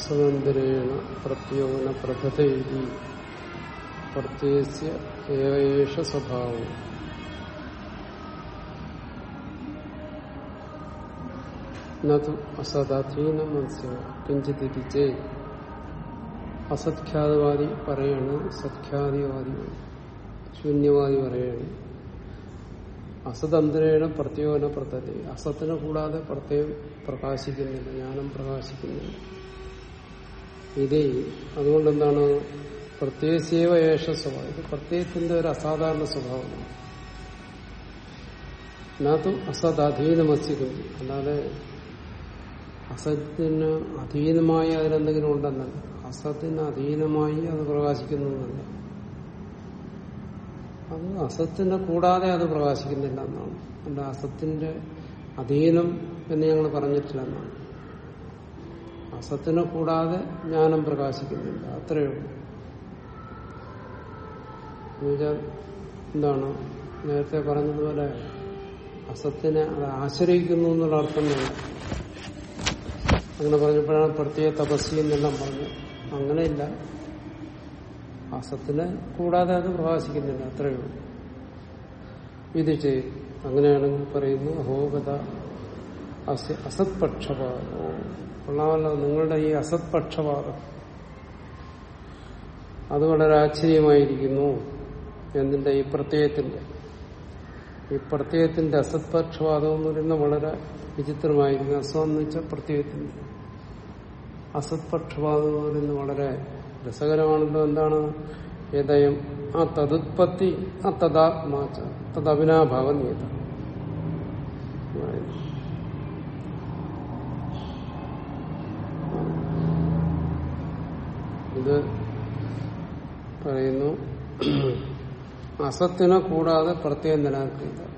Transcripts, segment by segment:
അസമന്തരേണ പ്രത്യോന പ്രഥതയിതി പ്രത്യസ്യ ഏവേഷ സ്വഭാവം. നു അസദാധീനം മനസ്സോ കിഞ്ചിത് ചേ അസത്ഖ്യാതവാദി പറയാണ് സത്ഖ്യാതിവാദി ശൂന്യവാദി പറയാണ്. അസതന്ത്രേണ പ്രത്യേകന പ്രത്യതി അസത്തിനെ കൂടാതെ പ്രത്യേകം പ്രകാശിക്കുന്നില്ല ജ്ഞാനം പ്രകാശിക്കുന്നില്ല. ഇതേ അതുകൊണ്ട് എന്താണ് പ്രത്യേകസേവ ഏഷ സ്വഭാവം. ഇത് പ്രത്യേകത്തിന്റെ ഒരു അസാധാരണ സ്വഭാവമാണ്. നാത്തും അസത് അധീനമസ്യക്കുന്നു അല്ലാതെ അസത്തിന് അധീനമായി അതിലെന്തെങ്കിലും ഉണ്ടെന്നല്ല. അസത്തിന് അധീനമായി അത് പ്രകാശിക്കുന്നതല്ല അത് അസത്തിനെ കൂടാതെ അത് പ്രകാശിക്കുന്നില്ല എന്നാണ്. അല്ല അസത്തിന്റെ അധീനം എന്ന് ഞങ്ങൾ പറഞ്ഞിട്ടില്ല എന്നാണ്. അസത്തിനെ കൂടാതെ ജ്ഞാനം പ്രകാശിക്കുന്നില്ല. അത്രയേ ഉള്ളൂ. എന്താണ്? നേരത്തെ പറഞ്ഞതുപോലെ അസത്തിനെ അത് ആശ്രയിക്കുന്നു എന്നുള്ള അർത്ഥം വേണം. അങ്ങനെ പറഞ്ഞപ്പോഴാണ് പ്രത്യേക തപസ്സി എന്നെല്ലാം പറഞ്ഞു. അങ്ങനെയില്ല. അസത്തിനെ കൂടാതെ അത് പ്രകാശിക്കുന്നില്ല. അത്രയേ ഉള്ളൂ. ഇത് ചെയ്യും അങ്ങനെയാണെങ്കിൽ പറയുന്നു. അഹോഗത അസത് പക്ഷപാതം കൊള്ളാമല്ലോ നിങ്ങളുടെ ഈ അസത് പക്ഷപാതം അത് വളരെ ആശ്ചര്യമായിരിക്കുന്നു എന്നിന്റെ ഈ പ്രത്യയത്തിന്റെ ഈ പ്രത്യയത്തിന്റെ അസത് പക്ഷപാതം എന്ന് പറയുന്നത് വളരെ വിചിത്രമായിരിക്കുന്നു. അസം എന്ന് വെച്ചാൽ പ്രത്യയത്തിന്റെ അസത് പക്ഷപാതം എന്ന് പറയുന്നത് വളരെ രസകരമാണല്ലോ. എന്താണ്? ഏതയം? ആ തതുത്പത്തി ആ തദാത്മാച്ച തദവിനാഭാവം നീത ഇത് പറയുന്നു. അസത്തിനെ കൂടാതെ പ്രത്യേകം നിലനിർത്തിയത്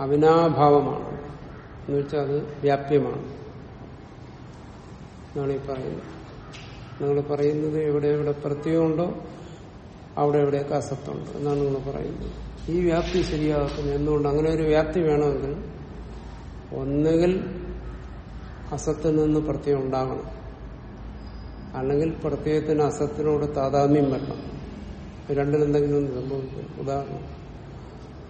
അവിനാഭാവമാണ്. എന്ന് വെച്ചാൽ അത് വ്യാപ്യമാണ്. എന്നാണ് ഈ പറയുന്നത്. നിങ്ങൾ പറയുന്നത് എവിടെ എവിടെ പ്രത്യയമുണ്ടോ അവിടെ എവിടെയൊക്കെ അസത്തുണ്ട് എന്നാണ് നിങ്ങൾ പറയുന്നത്. ഈ വ്യാപ്തി ശരിയാക്കുന്നു എന്തുകൊണ്ട്? അങ്ങനെ ഒരു വ്യാപ്തി വേണമെങ്കിൽ ഒന്നുകിൽ അസത്തിൽ നിന്ന് പ്രത്യയം ഉണ്ടാകണം. അല്ലെങ്കിൽ പ്രത്യയത്തിന് അസത്തിനോട് താതാമ്യം വരണം രണ്ടിലെന്തെങ്കിലും സംഭവിക്കും. ഉദാഹരണം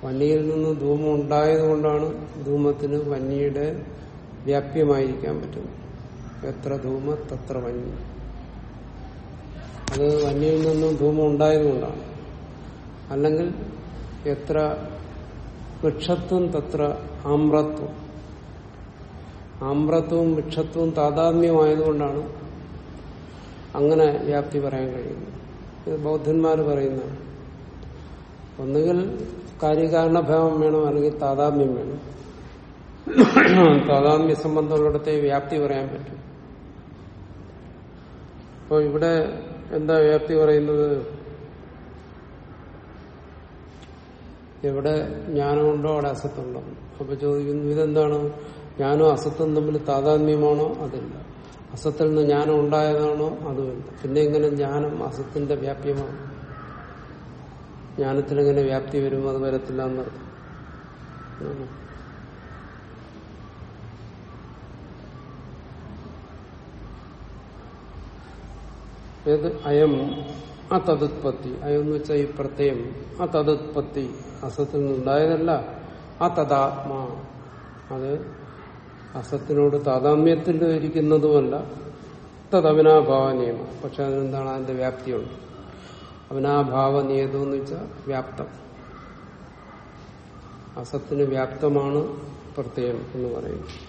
വന്നിയിൽ നിന്ന് ധൂമം ഉണ്ടായതുകൊണ്ടാണ് ധൂമത്തിന് വന്നിയുടെ വ്യാപ്യമായിരിക്കാൻ പറ്റുന്നത്. എത്ര ധൂമ തത്ര വന്നി അത് വന്യയിൽ നിന്നും ധൂമം ഉണ്ടായതുകൊണ്ടാണ്. അല്ലെങ്കിൽ എത്ര വൃക്ഷത്വം തത്ര ആമ്രത്വം. ആമ്രത്വവും വൃക്ഷത്വവും താതാത്മ്യമായതുകൊണ്ടാണ് അങ്ങനെ വ്യാപ്തി പറയാൻ കഴിയുന്നു ഇത് ബൗദ്ധന്മാർ പറയുന്ന ഒന്നുകിൽ കാര്യകാരണഭാവം വേണം അല്ലെങ്കിൽ താതാമ്യം വേണം. താതാമ്യ സംബന്ധമുള്ളിടത്തെ വ്യാപ്തി പറയാൻ പറ്റും. അപ്പോൾ ഇവിടെ എന്താ വ്യാപ്തി പറയുന്നത്? എവിടെ ജ്ഞാനമുണ്ടോ അവിടെ അസത്തുണ്ടോ അപ്പൊ ചോദിക്കുന്നു ഇതെന്താണ്? ജ്ഞാനവും അസത്തും തമ്മിൽ താതാത്മ്യമാണോ? അതില്ല. അസത്തിൽ നിന്ന് ജ്ഞാനം ഉണ്ടായതാണോ? അതുമില്ല. പിന്നെ എങ്ങനെ ജ്ഞാനം അസത്തിന്റെ വ്യാപ്യമാണ്? ജ്ഞാനത്തിനെങ്ങനെ വ്യാപ്തി വരും? അത് വരത്തില്ല എന്ന് ഏത്? അയം ആ തതുത്പത്തി അയം എന്ന് വെച്ചാൽ ഈ പ്രത്യയം. ആ തതുത്പത്തി അസത്തിൽ നിന്നുണ്ടായതല്ല. ആ തദാത്മാ അത് അസത്തിനോട് താതാമ്യത്തിൽ ഇരിക്കുന്നതുമല്ല തദവിനാഭാവ നിയമം പക്ഷെ അതിനെന്താണ്? അതിന്റെ വ്യാപ്തിയുണ്ട്. അവനാഭാവ നിയതം എന്ന് വെച്ചാൽ വ്യാപ്തം. അസത്തിന് വ്യാപ്തമാണ് പ്രത്യയം എന്ന് പറയുന്നത്.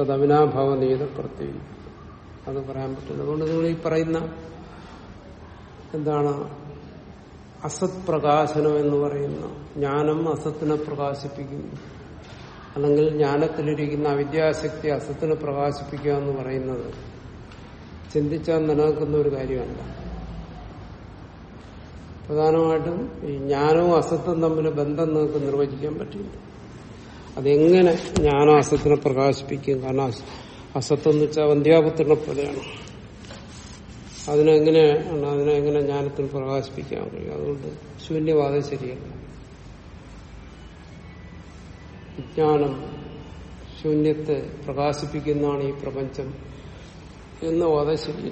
തദവിനാഭാവ നിയത പ്രത്യയം. അത് പറയാൻ പറ്റില്ല. അതുകൊണ്ട് നിങ്ങൾ ഈ പറയുന്ന എന്താണ്? അസത് പ്രകാശനം എന്ന് പറയുന്ന ജ്ഞാനം അസത്തിനെ പ്രകാശിപ്പിക്കുന്നു. അല്ലെങ്കിൽ ജ്ഞാനത്തിലിരിക്കുന്ന അവിദ്യാശക്തി അസത്തിനെ പ്രകാശിപ്പിക്കുക എന്ന് പറയുന്നത് ചിന്തിച്ചാൽ നിലനിൽക്കുന്ന ഒരു കാര്യമല്ല. പ്രധാനമായിട്ടും ഈ ജ്ഞാനവും അസത്തും തമ്മിൽ ബന്ധം നിങ്ങൾക്ക് നിർവചിക്കാൻ പറ്റില്ല. അതെങ്ങനെ ജ്ഞാനം അസത്തിനെ പ്രകാശിപ്പിക്കും? കാരണം അസത്വം എന്ന് വെച്ചാൽ വന്ധ്യാപുത്രനെ പോലെയാണ്. അതിനെങ്ങനെ അതിനെ എങ്ങനെ ജ്ഞാനത്തിൽ പ്രകാശിപ്പിക്കാൻ കഴിയും? അതുകൊണ്ട് ശൂന്യവാദം ശരിയല്ല. വിജ്ഞാനം ശൂന്യത്തെ പ്രകാശിപ്പിക്കുന്നതാണ് ഈ പ്രപഞ്ചം എന്ന് വാദം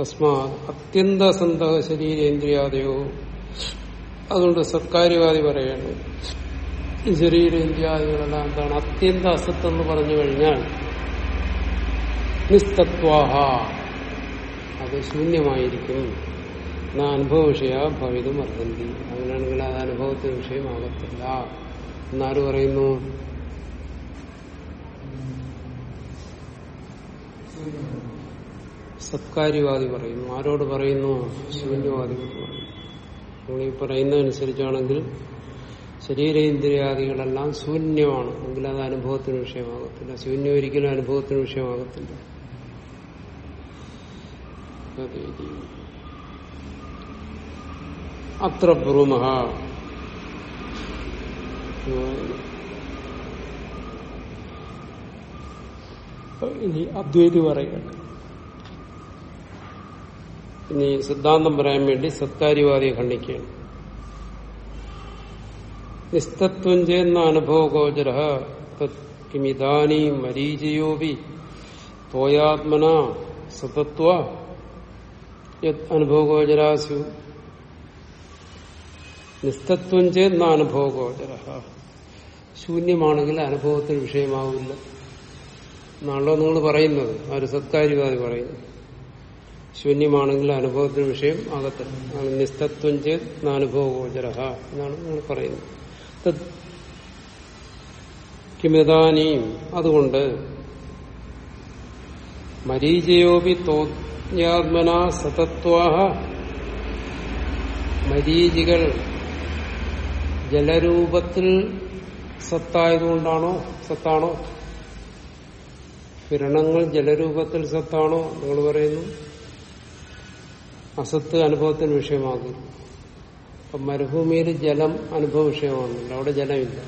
തസ്മാ അത്യന്തസന്ത ശരീരേന്ദ്രിയാദയോ. അതുകൊണ്ട് സത്കാര്യവാദി പറയാണ് ഈ ശരീരേന്ദ്രിയാദികളെല്ലാം എന്താണ്? അത്യന്ത അസത്ത് എന്ന് പറഞ്ഞു കഴിഞ്ഞാൽ നിസ്തത്വാഹ. അത് ശൂന്യമായിരിക്കും. എന്നാ അനുഭവ വിഷയ ഭവിതും അർത്ഥം അങ്ങനെയാണെങ്കിൽ അത് അനുഭവത്തിന് വിഷയമാകത്തില്ല. എന്നാര് പറയുന്നു. സത്കാര്യവാദി പറയുന്നു. ആരോട് പറയുന്നു? ശൂന്യവാദികൾ പറയുന്നു. നമ്മൾ ഈ പറയുന്നതനുസരിച്ചാണെങ്കിൽ ശരീരേന്ദ്രിയാദികളെല്ലാം ശൂന്യമാണ്. എങ്കിൽ അത് അനുഭവത്തിന് വിഷയമാകത്തില്ല. ശൂന്യം ഒരിക്കലും അനുഭവത്തിന് വിഷയമാകത്തില്ല. അത്ര ബ്രൂമ ഇനി അദ്വൈതി പറയുകയാണ് ഇനി സിദ്ധാന്തം പറയാൻ വേണ്ടി സത്കാര്യവാദിയെ ഖണ്ഡിക്കുകയാണ്. നിസ്തത്വം ചെയ്യുന്ന അനുഭവഗോചര കിമിതാനി മരീചയോപി തോയാത്മന സതത്വ അനുഭവഗോചരാസു നിസ്തത്വം ചെയ്യുന്ന അനുഭവഗോചര ശൂന്യമാണെങ്കിൽ അനുഭവത്തിന് വിഷയമാവില്ല. എന്നാണല്ലോ നിങ്ങൾ പറയുന്നത്. ആ ഒരു സത്കാര്യവാദി പറയുന്നു ശൂന്യമാണെങ്കിൽ അനുഭവത്തിന് വിഷയം ആകത്തില്ല നിസ്തത്വം ചെയ്ത് അനുഭവഗോചര എന്നാണ് നിങ്ങൾ പറയുന്നത്. കിമിതാനിയും അതുകൊണ്ട് മരീചയോപി തോജ്ഞാത്മന സതത്വാഹ. മരീചികൾ ജലരൂപത്തിൽ സത്തായതുകൊണ്ടാണോ? സത്താണോ? കിരണങ്ങൾ ജലരൂപത്തിൽ സത്താണോ? നിങ്ങൾ പറയുന്നു. അസത്ത് അനുഭവത്തിന് വിഷയമാകും. അപ്പൊ മരുഭൂമിയിൽ ജലം അനുഭവ വിഷയമാകുന്നില്ല. അവിടെ ജലമില്ല.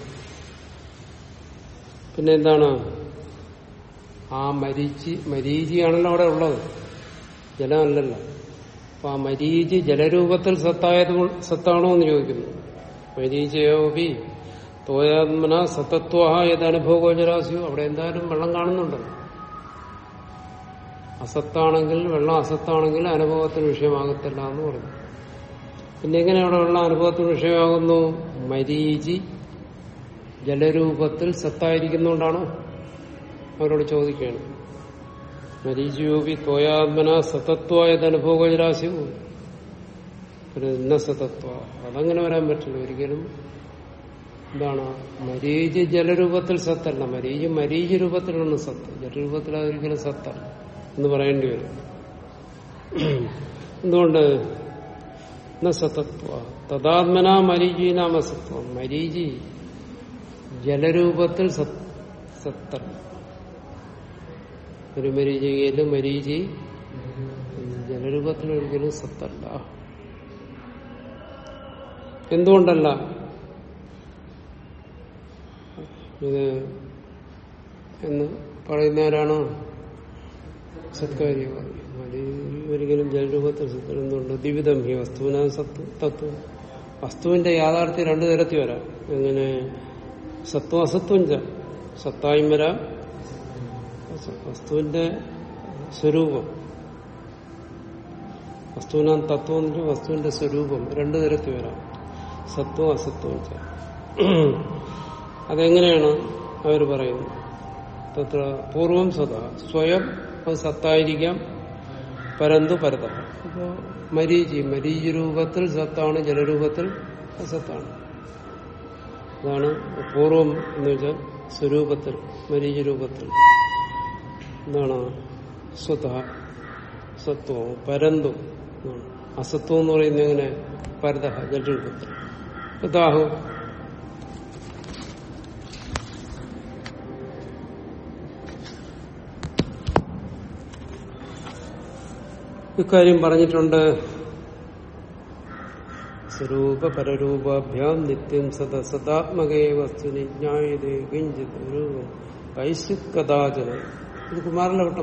പിന്നെ എന്താണ്? ആ മരീചി മരീചിയാണല്ലോ അവിടെ ഉള്ളത്. ജലമല്ലല്ലോ. അപ്പൊ ആ മരീചി ജലരൂപത്തിൽ സത്തായത് സത്താണോ എന്ന് ചോദിക്കുന്നു. മരീചയോപി തോയാത്മന സത്തത്വ ഏതനുഭവഗോചരാസ്യോ അവിടെ എന്തായാലും വെള്ളം കാണുന്നുണ്ടല്ലോ. അസത്താണെങ്കിൽ വെള്ളം അസത്താണെങ്കിൽ അനുഭവത്തിന് വിഷയമാകത്തില്ല എന്ന് പറഞ്ഞു. പിന്നെ എങ്ങനെ അവിടെ വെള്ളം അനുഭവത്തിന് വിഷയമാകുന്നു? മരീചി ജലരൂപത്തിൽ സത്തായിരിക്കുന്നോണ്ടാണോ അവരോട് ചോദിക്കുകയാണ്. മരീചിയോപി തോയാത്മന സതത്വായത് അനുഭവഗോചരാസ്യവും പിന്നെ സതത്വ. അതങ്ങനെ വരാൻ പറ്റില്ല. ഒരിക്കലും എന്താണ്? മരീചി ജലരൂപത്തിൽ സത്തല്ല. മരീചി മരീചി രൂപത്തിലാണ് സത്ത്. ജലരൂപത്തിൽ അതൊരിക്കലും സത്തല്ല എന്ന് പറയേണ്ടി വരും. എന്തുകൊണ്ട്? സത്തത്വ തദാത്മന മരീചീനാമസത്വം മരീജി ജലരൂപത്തിൽ സത്തല്ല. ഒരു മരീചികയിൽ മരീചി ജലരൂപത്തിൽ ഒരിക്കലും സത്തല്ല. എന്തുകൊണ്ടല്ല? ഇത് എന്ന് പറയുന്നവരാണോ? സത്കാര്യവാദി ഒരിക്കലും ജലരൂപത്തിൽ എന്തുകൊണ്ട് ദ്വിവിധം ഹി വസ്തുവിന സത്വ തത്വം. വസ്തുവിന്റെ യാഥാർത്ഥ്യം രണ്ടു തരത്തിൽ വരാം. എങ്ങനെ? സത്വം അസത്വം സത്തായും വരാം. വസ്തുവിന്റെ സ്വരൂപം. വസ്തുവിനാം തത്വം വസ്തുവിന്റെ സ്വരൂപം രണ്ടു തരത്തിൽ വരാം. സത്വം അസത്വം അതെങ്ങനെയാണ് അവർ പറയുന്നത്? തത്ര പൂർവം സ്വത സ്വയം അത് സത്തായിരിക്കാം. പരന്തു പരത. അപ്പോ മരീചി. മരീചി രൂപത്തിൽ സത്താണ് ജലരൂപത്തിൽ അസത്താണ് അതാണ് പൂർവം എന്ന് വെച്ചാൽ സ്വരൂപത്തിൽ മരീചി രൂപത്തിൽ. എന്താണ്? സ്വത. സത്വം പരന്തു. അസത്വം എന്ന് പറയുന്നത് എങ്ങനെ? പരത ജലരൂപത്തിൽ. ദാഹു ഇക്കാര്യം പറഞ്ഞിട്ടുണ്ട്. സ്വരൂപ പരരൂപാഭ്യാം നിത്യം സദ സദാത്മകേ വസ്തുനി ജ്ഞായതേ കിഞ്ചിത്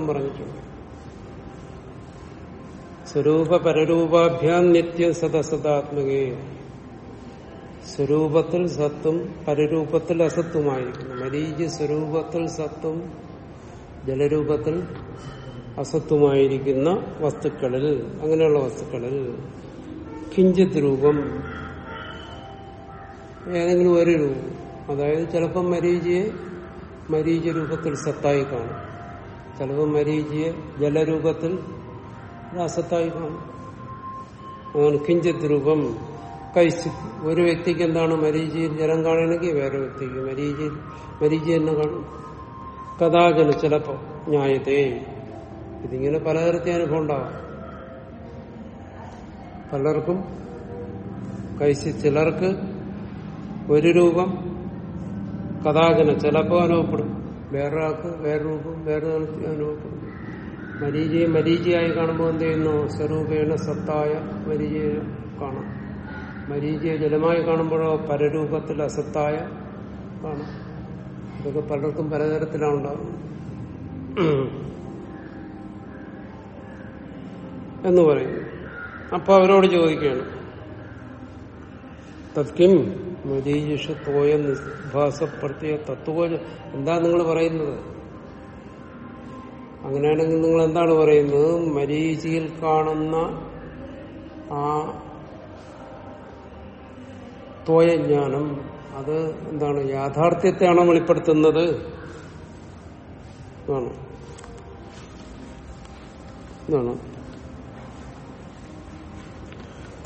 പറഞ്ഞിട്ടുണ്ട്. സ്വരൂപ പരരൂപാഭ്യാം നിത്യം സദ സദാത്മകേ. സ്വരൂപത്തിൽ സത്തും പരരൂപത്തിൽ അസത്തുമായിരിക്കുന്നു മരീചി സ്വരൂപത്തിൽ സത്തും ജലരൂപത്തിൽ അസത്വമായിരിക്കുന്ന വസ്തുക്കളിൽ അങ്ങനെയുള്ള വസ്തുക്കളിൽ കിഞ്ചിത് രൂപം ഏതെങ്കിലും ഒരു രൂപം. അതായത് ചിലപ്പം മരീചിയെ മരീച രൂപത്തിൽ സത്തായി കാണും. ചിലപ്പോൾ മരീചിയെ ജലരൂപത്തിൽ അസത്തായി കാണും. അതാണ് കിഞ്ചിത് രൂപം കൈസി ഒരു വ്യക്തിക്ക് എന്താണ് മരീചിയിൽ ജലം കാണണമെങ്കിൽ വേറെ വ്യക്തിക്ക് മരീചിയിൽ മരീചി തന്നെ കാണും. കഥാചന ചിലപ്പോ ന്യായതേ ഇതിങ്ങനെ പലതരത്തിൽ അനുഭവം ഉണ്ടാവാം. പലർക്കും കൈസി ചിലർക്ക് ഒരു രൂപം കഥാകന ചിലപ്പോൾ അനുഭവപ്പെടും. വേറൊരാൾക്ക് വേറെ രൂപം വേറെ അനുഭവപ്പെടും. മരീചിയെ മരീചിയായി കാണുമ്പോൾ എന്ത് ചെയ്യുന്നു? സ്വരൂപേണ സത്തായ മരീചിയെ കാണാം. മരീചിയെ ജലമായി കാണുമ്പോഴോ പരരൂപത്തിൽ അസത്തായ കാണാം. ഇതൊക്കെ പലർക്കും പലതരത്തിലാണ് ഉണ്ടാകുന്നത് എന്ന് പറയുന്നു അപ്പൊ അവരോട് ചോദിക്കുകയാണ്. തത്കിം മരീജിഷ തോയ നിഭാസപ്പെടുത്തിയ തത്വ എന്താ നിങ്ങൾ പറയുന്നത്? അങ്ങനെയാണെങ്കിൽ നിങ്ങൾ എന്താണ് പറയുന്നത്? മരീചിയിൽ കാണുന്ന ആ തോയജ്ഞാനം അത് എന്താണ് യാഥാർത്ഥ്യത്തെയാണോ വെളിപ്പെടുത്തുന്നത്? ആണ് എന്താണ്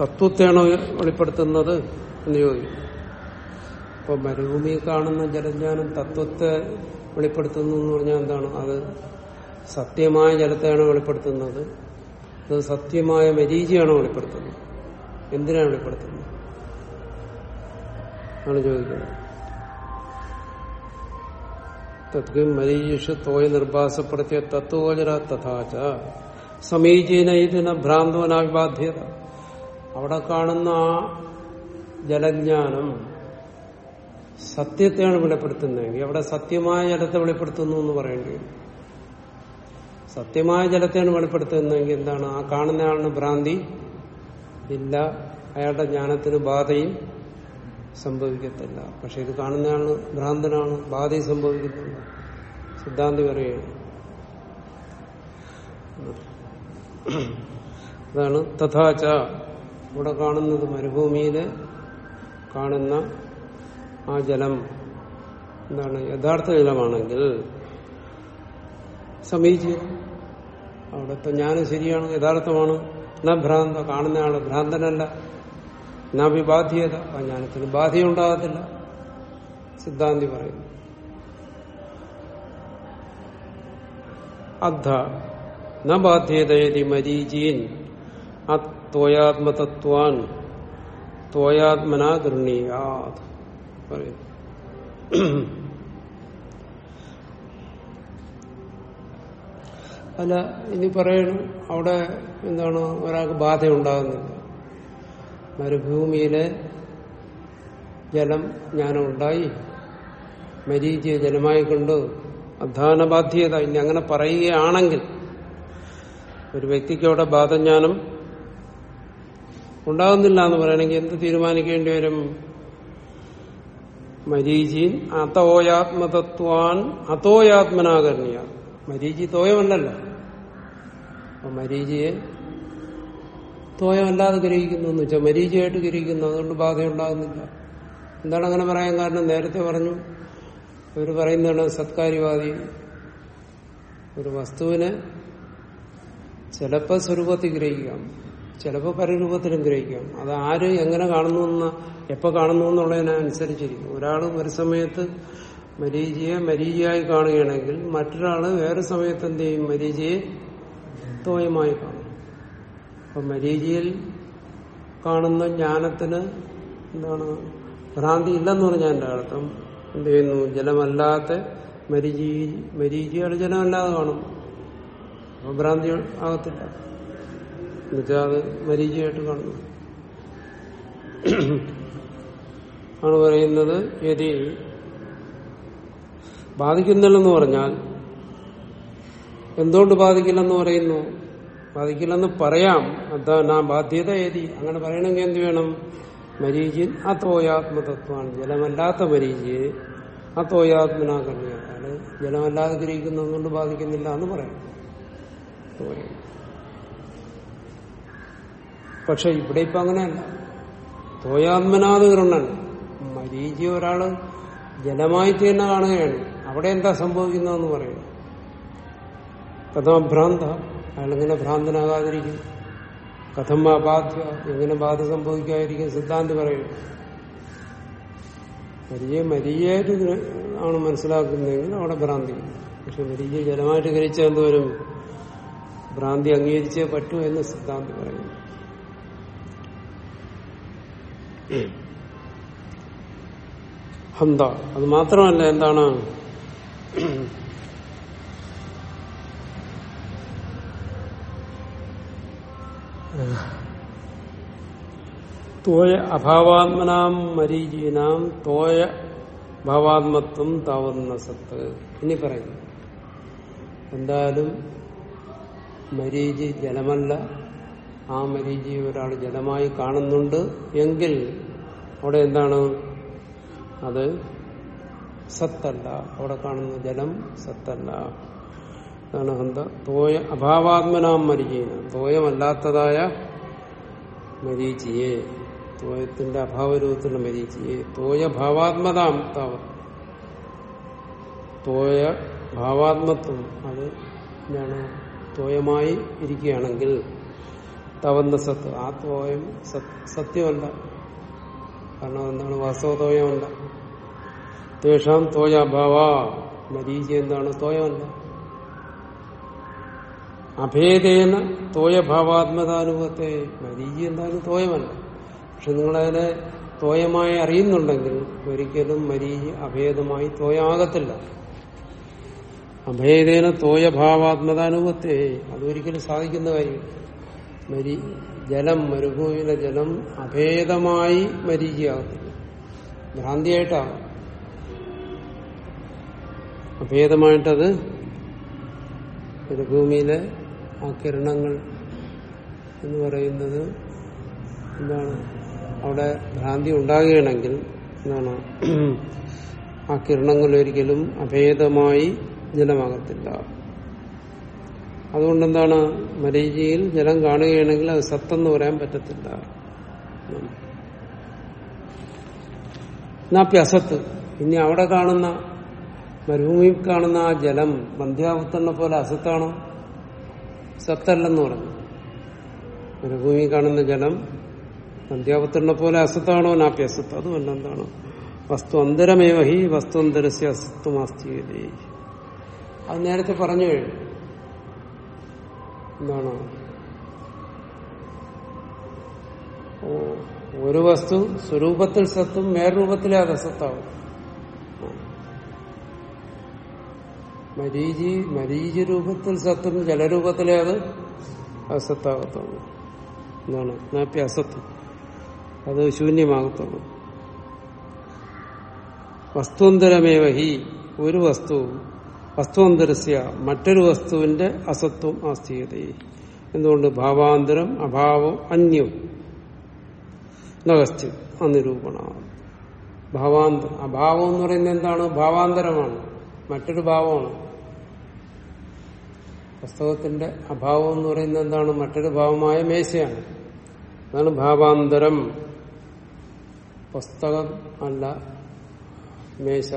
തത്വത്തെയാണോ വെളിപ്പെടുത്തുന്നത് എന്ന് ചോദിക്കും. ഇപ്പൊ മരുഭൂമിയിൽ കാണുന്ന ജലജ്ഞാനം തത്വത്തെ വെളിപ്പെടുത്തുന്നു എന്ന് പറഞ്ഞാൽ എന്താണ്? അത് സത്യമായ ജലത്തെയാണ് വെളിപ്പെടുത്തുന്നത്. അത് സത്യമായ മരീചിയാണോ വെളിപ്പെടുത്തുന്നത്. എന്തിനാണ് വെളിപ്പെടുത്തുന്നത്? ആണ് ചോദിക്കുന്നത്. തദ്ഗം മരീഷ് തോയ നിർഭാസപ്പെടുത്തിയ തത്വോചര തഥാച. സമീചീന ഇതിന ഭ്രാന്തവനാവിബാധ്യത അവിടെ കാണുന്ന ആ ജലജ്ഞാനം സത്യത്തെയാണ് വെളിപ്പെടുത്തുന്നതെങ്കിൽ അവിടെ സത്യമായ ജലത്തെ വെളിപ്പെടുത്തുന്നു എന്ന് പറയേണ്ടി വരും. സത്യമായ ജലത്തെയാണ് വെളിപ്പെടുത്തുന്നതെങ്കിൽ എന്താണ്? ആ കാണുന്നയാളിന് ഭ്രാന്തി ഇല്ല. അയാളുടെ ജ്ഞാനത്തിന് ബാധയും സംഭവിക്കത്തില്ല. പക്ഷെ ഇത് കാണുന്നയാൾ ഭ്രാന്തനാണ് ബാധയും സംഭവിക്കുന്നില്ല. സിദ്ധാന്തി പറയുകയാണ്. അതാണ്. തഥാച ഇവിടെ കാണുന്നത് മരുഭൂമിയിൽ കാണുന്ന ആ ജലം എന്താണ്? യഥാർത്ഥ ജലമാണെങ്കിൽ സമീചി. അവിടുത്തെ ഞാൻ ശരിയാണ് യഥാർത്ഥമാണ്. ന ഭ്രാന്ത കാണുന്നയാൾ ഭ്രാന്തനല്ല. ന വിബാധ്യത ആ ജ്ഞാനത്തിന് ബാധയുണ്ടാകത്തില്ല സിദ്ധാന്തി പറയുന്നു. അദ്ധ ന ബാധ്യതയതി മരീചീൻ. അത്വയാത്മതത്വാൻ ത്വയാത്മന ഗൃണീയാത് പറയുന്നു അല്ല ഇനി പറയണം അവിടെ എന്താണ് ഒരാൾക്ക് ബാധ ഉണ്ടാകുന്നില്ല മരുഭൂമിയിലെ ജലം ജ്ഞാനം ഉണ്ടായി മരീചിയെ ജലമായി കൊണ്ട് അധ്വാന ബാധ്യത ഇനി അങ്ങനെ പറയുകയാണെങ്കിൽ ഒരു വ്യക്തിക്ക് അവിടെ ബാധജ്ഞാനം ഉണ്ടാകുന്നില്ല എന്ന് പറയണമെങ്കിൽ എന്ത് തീരുമാനിക്കേണ്ടി വരും? മരീചി അതോയാത്മതത്വാൻ അതോയാത്മനാകരണീയ മരീചി തോയമല്ലല്ലോ. അപ്പൊ മരീചിയെ തോയമല്ലാതെ ഗ്രഹിക്കുന്നു എന്ന് വെച്ചാൽ മരീചിയായിട്ട് ഗ്രഹിക്കുന്നു. അതുകൊണ്ട് ബാധയുണ്ടാകുന്നില്ല. എന്താണ് അങ്ങനെ പറയാൻ കാരണം? നേരത്തെ പറഞ്ഞു. ഇവർ പറയുന്നതാണ് സത്കാര്യവാദി. ഒരു വസ്തുവിനെ ചിലപ്പോൾ സ്വരൂപത്തിൽ ഗ്രഹിക്കാം. ചിലപ്പോൾ പരരൂപത്തിലും ഗ്രഹിക്കാം അത് ആര് എങ്ങനെ കാണുന്നു എന്ന എപ്പോൾ കാണുന്നു എന്നുള്ളതിനനുസരിച്ചിരിക്കും. ഒരാൾ ഒരു സമയത്ത് മരീചിയെ മരീചിയായി കാണുകയാണെങ്കിൽ മറ്റൊരാൾ വേറെ സമയത്ത് എന്ത് ചെയ്യും? മരീചിയെ തോയമായി കാണും. അപ്പൊ മരീചിയിൽ കാണുന്ന ജ്ഞാനത്തിന് എന്താണ്? ഭ്രാന്തി ഇല്ലെന്ന് പറഞ്ഞാൽ എന്റെ അർത്ഥം. എന്ത് ചെയ്യുന്നു? ജലമല്ലാത്ത മരീചി മരീചിയുടെ ജലമല്ലാതെ കാണും. അപ്പൊ ഭ്രാന്തി ആകത്തില്ല. എന്നുവെച്ചാൽ അത് മരീചിയായിട്ട് കാണുന്നു. ആണ് പറയുന്നത് യതി ബാധിക്കുന്നില്ലെന്ന് പറഞ്ഞാൽ എന്തുകൊണ്ട് ബാധിക്കില്ലെന്ന് പറയുന്നു? ബാധിക്കില്ലെന്ന് പറയാം. അതാ നാം ബാധ്യത ഏതി? അങ്ങനെ പറയണമെങ്കിൽ എന്ത് വേണം? മരീചിൻ അത്തോയാത്മതത്വമാണ് ജലമല്ലാത്ത മരീചിയെ അത്തോയാത്മനാകരണീയ അയാൾ ജലമല്ലാതെ ഗ്രഹിക്കുന്നതുകൊണ്ട് ബാധിക്കുന്നില്ല എന്ന് പറയാം. പക്ഷെ ഇവിടെ ഇപ്പൊ അങ്ങനെയല്ല. തോയാത്മനാഥ ഗൃണ്ണൻ മരീചി ഒരാൾ ജലമായി തന്നെ കാണുകയാണ്. അവിടെ എന്താ സംഭവിക്കുന്നതെന്ന് പറയുന്നു കഥാഭ്രാന്ത അയാളെങ്ങനെ ഭ്രാന്തനാകാതിരിക്കും. കഥം അബാധ്യ എങ്ങനെ ബാധ സംഭവിക്കാതിരിക്കും സിദ്ധാന്തി പറയും. മരിയെ മരിയായിട്ട് ആണ് മനസ്സിലാക്കുന്നതെങ്കിൽ അവിടെ ഭ്രാന്തി. പക്ഷെ മരിയെ ജലമായിട്ട് ഗ്രഹിച്ചാൽ എന്തോരും ഭ്രാന്തി അംഗീകരിച്ചേ പറ്റൂ എന്ന് സിദ്ധാന്തി പറയുന്നു ഹന്ത അത് മാത്രമല്ല എന്താണ്? തോയ അഭാവാത്മനാം മരീചീനാം തോയ ഭാവാത്മത്വം താവുന്ന സത്ത്. ഇനി പറയുന്നു. എന്തായാലും മരീചി ജലമല്ല. ആ മരീചി ഒരാൾ ജലമായി കാണുന്നുണ്ട്. എങ്കിൽ അവിടെ എന്താണ്? അത് സത്തല്ല. അവിടെ കാണുന്ന ജലം സത്തല്ല. അതാണ് ഹന്ത തോയ അഭാവാത്മനാം മരീചീന തോയമല്ലാത്തതായ മരീചിയെ. തോയത്തിന്റെ അഭാവരൂപത്തിലുള്ള മരീചിയെ. തോയ ഭാവാത്മതാം താവ തോയ ഭാവാത്മത്വം. അത് എന്താണ്? തോയമായി ഇരിക്കുകയാണെങ്കിൽ തവന്ന സത്ത്. ആ തോയം സത്- സത്യമല്ല. കാരണം എന്താണ്? വാസ്തവതോയമല്ല. തേഷാം തോയ ഭവ. മരീചി എന്താണ്? തോയമല്ല അഭേദേന തോയ തോയഭാവാത്മതാനുഭവത്തെ മരീചി എന്തായാലും തോയമല്ല പക്ഷെ നിങ്ങളതിനെ തോയമായി അറിയുന്നുണ്ടെങ്കിൽ ഒരിക്കലും മരീചി അഭേദമായി തോയമാകത്തില്ല അഭേദേന തോയഭാവാത്മതാനുഭവത്തെ അതൊരിക്കലും സാധിക്കുന്ന കാര്യം. മരി ജലം മരുഭൂമിയിലെ ജലം അഭേദമായി മരിക്കുകയാകത്തില്ല ഭ്രാന്തിയായിട്ടാകും അഭേദമായിട്ടത് മരുഭൂമിയിലെ ആ കിരണങ്ങൾ എന്ന് പറയുന്നത് എന്താണ്? അവിടെ ഭ്രാന്തി ഉണ്ടാകുകയാണെങ്കിൽ എന്താണ്? ആ കിരണങ്ങൾ ഒരിക്കലും അഭേദമായി ജലമാകത്തില്ല. അതുകൊണ്ടെന്താണ്? മരീചിയിൽ ജലം കാണുകയാണെങ്കിൽ അത് സത്തെന്ന് പറയാൻ പറ്റത്തില്ല. നാപ്പി അസത്ത്? ഇനി അവിടെ കാണുന്ന മരുഭൂമിയിൽ കാണുന്ന ആ ജലം ബന്ധ്യാപുത്രനെ പോലെ അസത്താണോ? സത്തല്ലെന്ന് പറഞ്ഞു. മരുഭൂമി കാണുന്ന ജലം ബന്ധ്യാപുത്രനെ പോലെ അസത്താണോ? നാപ്പി അസത്ത്. അതുമല്ല എന്താണ്? വസ്തു അന്തരമേവ ഹി വസ്തു അന്തരസ്യ അസത്വമാസ്തി അത് നേരത്തെ പറഞ്ഞു കഴിഞ്ഞു. എന്താണ്? ഒരു വസ്തു സ്വരൂപത്തിൽ സത്തും മേൽരൂപത്തിലെ അത് അസത്താവും മരീചി മരീചി രൂപത്തിൽ സത്തും ജലരൂപത്തിലെ അത് അസത്താകത്തുള്ളൂ എന്താണ്? നാപ്പി അസത്ത്. അത് ശൂന്യമാകത്തുള്ളൂ. വസ്തുന്തരമേവ ഹി ഒരു വസ്തു വസ്തുവന്തരസ്യ മറ്റൊരു വസ്തുവിന്റെ അസത്വം ആസ്തീയത. എന്തുകൊണ്ട്? ഭാവാന്തരം അഭാവം അന്യം. നഗസ്തി അനിരൂപണ. ഭാവാന്തരം. അഭാവം എന്ന് പറയുന്നത് എന്താണ്? ഭാവാന്തരമാണ്. മറ്റൊരു ഭാവമാണ്. പുസ്തകത്തിന്റെ അഭാവം എന്ന് പറയുന്നത് എന്താണ്? മറ്റൊരു ഭാവമായ മേശയാണ്. അതാണ് ഭാവാന്തരം. പുസ്തകം അല്ല മേശ.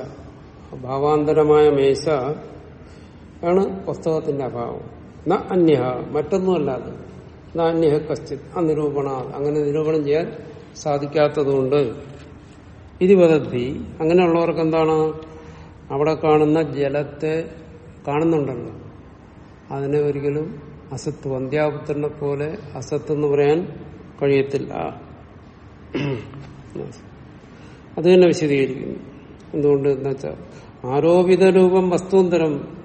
ഭാവാന്തരമായ മേശ ആണ് പുസ്തകത്തിന്റെ അഭാവം. ന അന്യ മറ്റൊന്നുമല്ലാതെ. ന അന്യ കശ്ചിത് ആ നിരൂപണ അങ്ങനെ നിരൂപണം ചെയ്യാൻ സാധിക്കാത്തതുകൊണ്ട് ഇരുപദ്ധി അങ്ങനെയുള്ളവർക്ക് എന്താണ്? അവിടെ കാണുന്ന ജലത്തെ കാണുന്നുണ്ടല്ലോ. അതിനെ ഒരിക്കലും അസത്ത് വന്ധ്യാപുത്രനെ പോലെ അസത്ത് എന്ന് പറയാൻ കഴിയത്തില്ല. അത് തന്നെ വിശദീകരിക്കുന്നു. എന്തുകൊണ്ട് എന്ന് വെച്ചാൽ ആരോപിത രൂപം വസ്തുന്തരം.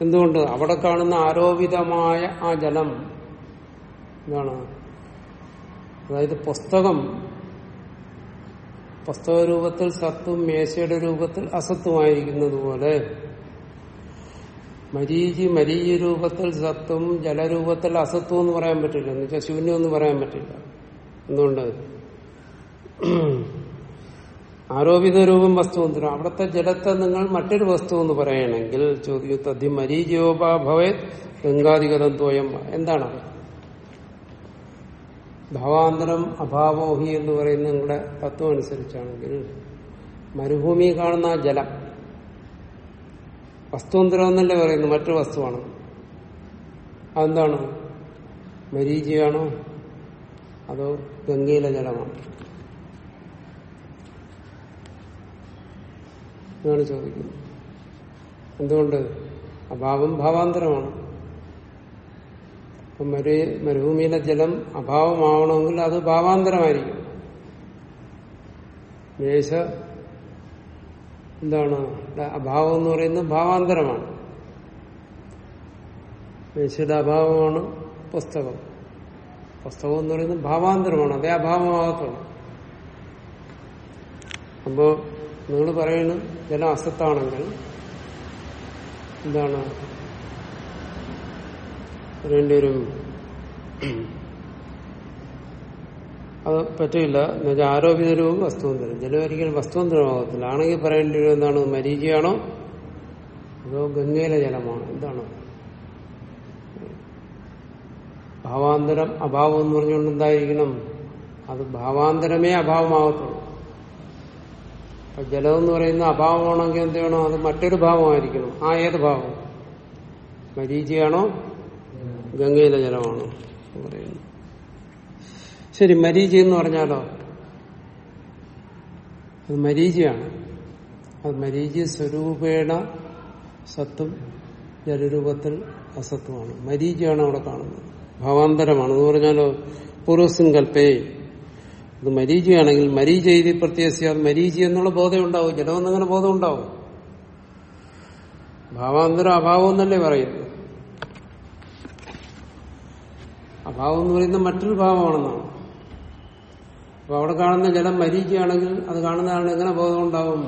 എന്തുകൊണ്ട്? അവിടെ കാണുന്ന ആരോപിതമായ ആ ജലം എന്താണ് അതായത് പുസ്തകം. പുസ്തക രൂപത്തിൽ സത്തും മേശയുടെ രൂപത്തിൽ അസത്വമായിരിക്കുന്നത് പോലെ. മരീചി മരീചി രൂപത്തിൽ സത്വം ജലരൂപത്തിൽ അസത്വം എന്ന് പറയാൻ പറ്റില്ല. എന്ന് വെച്ചാൽ ശൂന്യം എന്ന് പറയാൻ പറ്റില്ല. എന്തുകൊണ്ട്? ആരോപിത രൂപം വസ്തു എന്തിനാ അവിടുത്തെ ജലത്തെ നിങ്ങൾ മറ്റൊരു വസ്തു എന്ന് പറയണമെങ്കിൽ ചോദിക്കും തദ്യം മരീചയോപാഭവേ ഗംഗാധിഗതം തോയം എന്താണ്? ഭാവാന്തരം അഭാവോഹി എന്ന് പറയുന്ന നിങ്ങളുടെ തത്വം അനുസരിച്ചാണെങ്കിൽ മരുഭൂമി കാണുന്ന ജലം വസ്തുവന്തരം എന്നല്ലേ പറയുന്നു മറ്റൊരു വസ്തുവാണ്. അതെന്താണ്? മരീചിയാണോ? അതോ ഗംഗയിലെ ജലമാണോ? എന്നാണ് ചോദിക്കുന്നത്. എന്തുകൊണ്ട്? അഭാവം ഭാവാന്തരമാണ്. അപ്പം മരു മരുഭൂമിയിലെ ജലം അഭാവമാവണമെങ്കിൽ അത് ഭാവാന്തരമായിരിക്കും. മേശ എന്താണ്? അഭാവം എന്ന് പറയുന്നത് ഭാവാന്തരമാണ്. മേശയുടെ അഭാവമാണ് പുസ്തകം. പുസ്തകം എന്ന് പറയുന്നത് ഭാവാന്തരമാണ്. അതേ അഭാവമാകത്തുള്ളൂ. അപ്പോ നിങ്ങൾ പറയുന്നത് ജലം അസത്താണെങ്കിൽ എന്താണ്? രണ്ടുപേരും അത് പറ്റില്ല. എന്നുവെച്ചാൽ ആരോപിതരവും വസ്തുവന്തരം ജലം ഒരിക്കലും വസ്തുവന്തരമാകത്തില്ല ആണെങ്കിൽ പറയേണ്ടി വരും എന്താണ്? മരീചിയാണോ അതോ ഗംഗയിലെ ജലമാണോ? എന്താണ്? ഭാവാന്തരം അഭാവം എന്ന് പറഞ്ഞുകൊണ്ട് എന്തായിരിക്കണം? അത് ഭാവാന്തരമേ അഭാവമാകത്തുള്ളൂ. ജലം എന്ന് പറയുന്ന അഭാവമാണെങ്കിൽ എന്ത് വേണോ അത് മറ്റൊരു ഭാവമായിരിക്കണം. ആ ഏത് ഭാവം? മരീചിയാണോ? ഗംഗയിലെ ജലമാണോ? പറയുന്നു. ശരി മരീചി എന്ന് പറഞ്ഞാലോ? അത് മരീചിയാണ്. അത് മരീചി സ്വരൂപേണ സത്തും ജലരൂപത്തിൽ അസത്വമാണ്. മരീചിയാണ് അവിടെ കാണുന്നത്. ഭാവാന്തരമാണ്. എന്ന് പറഞ്ഞാലോ? പൂർവസങ്കല്പേ അത് മരീചിയാണെങ്കിൽ മരീച എഴുതി അത് മരീചി എന്നുള്ള ബോധം ഉണ്ടാവും ജഡമെന്നങ്ങനെ ബോധം ഉണ്ടാവും ഭാവാന്തരം അഭാവം എന്നല്ലേ പറയുന്നത്? അഭാവം എന്ന് പറയുന്നത് മറ്റൊരു ഭാവമാണെന്നാണ്. അപ്പൊ അവിടെ കാണുന്ന ജലം മരീചിയാണെങ്കിൽ അത് കാണുന്ന ആളിന് എങ്ങനെ ബോധം ഉണ്ടാവും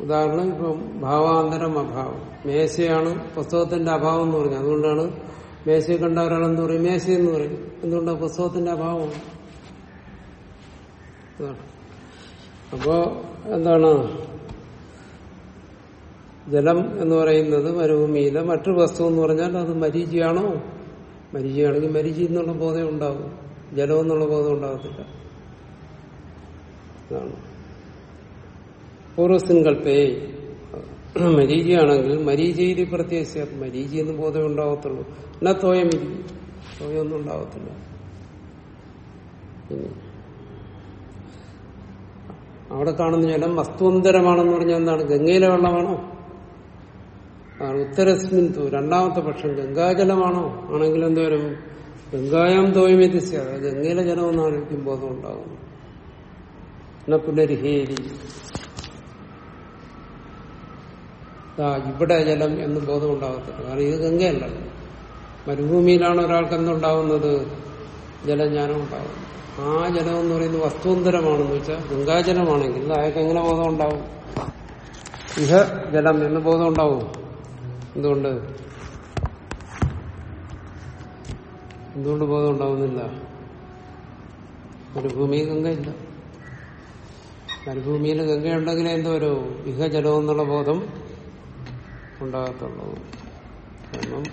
ഉദാഹരണം ഇപ്പം ഭാവാന്തരം അഭാവം. മേശയാണ് പുസ്തകത്തിന്റെ അഭാവം എന്ന് പറഞ്ഞത്. അതുകൊണ്ടാണ് മേശയെ കണ്ട ഒരാളെന്ന് പറയും? മേശ എന്ന് പറയും. എന്തുകൊണ്ടാണ് പുസ്തകത്തിന്റെ അഭാവമാണ് അപ്പോ എന്താണ്? ജലം എന്ന് പറയുന്നത് മരുഭൂമിയില മറ്റൊരു വസ്തു എന്ന് പറഞ്ഞാൽ അത് മരീചിയാണോ? മരീചിയാണെങ്കിൽ മരീചി എന്നുള്ള ബോധം ഉണ്ടാവും. ജലം എന്നുള്ള ബോധം ഉണ്ടാകത്തില്ല. അതാണ് പൂർവസങ്കല്പേ മരീചിയാണെങ്കിൽ മരീചി പ്രത്യേകിച്ച് മരീചി എന്ന് ബോധം ഉണ്ടാകത്തുള്ളൂ എന്നാ തോയം തോയൊന്നും ഉണ്ടാകത്തില്ല അവിടെ കാണുന്ന ജലം വസ്തുവന്തരമാണെന്ന് പറഞ്ഞാൽ എന്താണ്? ഗംഗയിലെ വെള്ളമാണോ? അതാണ് ഉത്തരസ്മിൻ തൂ രണ്ടാമത്തെ പക്ഷം ഗംഗാജലമാണോ? ആണെങ്കിൽ എന്തോരും ഗംഗായാം തോയമെത്തിച്ച ഗംഗയിലെ ജലമെന്ന് ആലോചിക്കും ബോധം ഉണ്ടാകുന്നു എന്നാ പുനരിഹേരി. ഇവിടെ ജലം എന്ന് ബോധം ഉണ്ടാകത്തില്ല കാരണം ഇത് ഗംഗയല്ല. മരുഭൂമിയിലാണ് ഒരാൾക്ക് എന്തുണ്ടാവുന്നത്? ജലജ്ഞാനം ഉണ്ടാകുന്നത് ആ ജലം എന്ന് പറയുന്നത് വസ്തുവന്തരമാണെന്ന് വെച്ചാൽ ഗംഗാജലമാണെങ്കിൽ അയാൾക്ക് എങ്ങനെ ബോധം ഉണ്ടാവും ഇഹ ജലം എന്ന് ബോധം ഉണ്ടാവും എന്തുകൊണ്ട്? എന്തുകൊണ്ട് ബോധം ഉണ്ടാവുന്നില്ല മരുഭൂമി ഗംഗയില്ല. മരുഭൂമിയിൽ ഗംഗയുണ്ടെങ്കിൽ എന്തോരോ ഇഹ ജലം എന്നുള്ള ബോധം ഉണ്ടാകത്തുള്ളൂ. കാരണം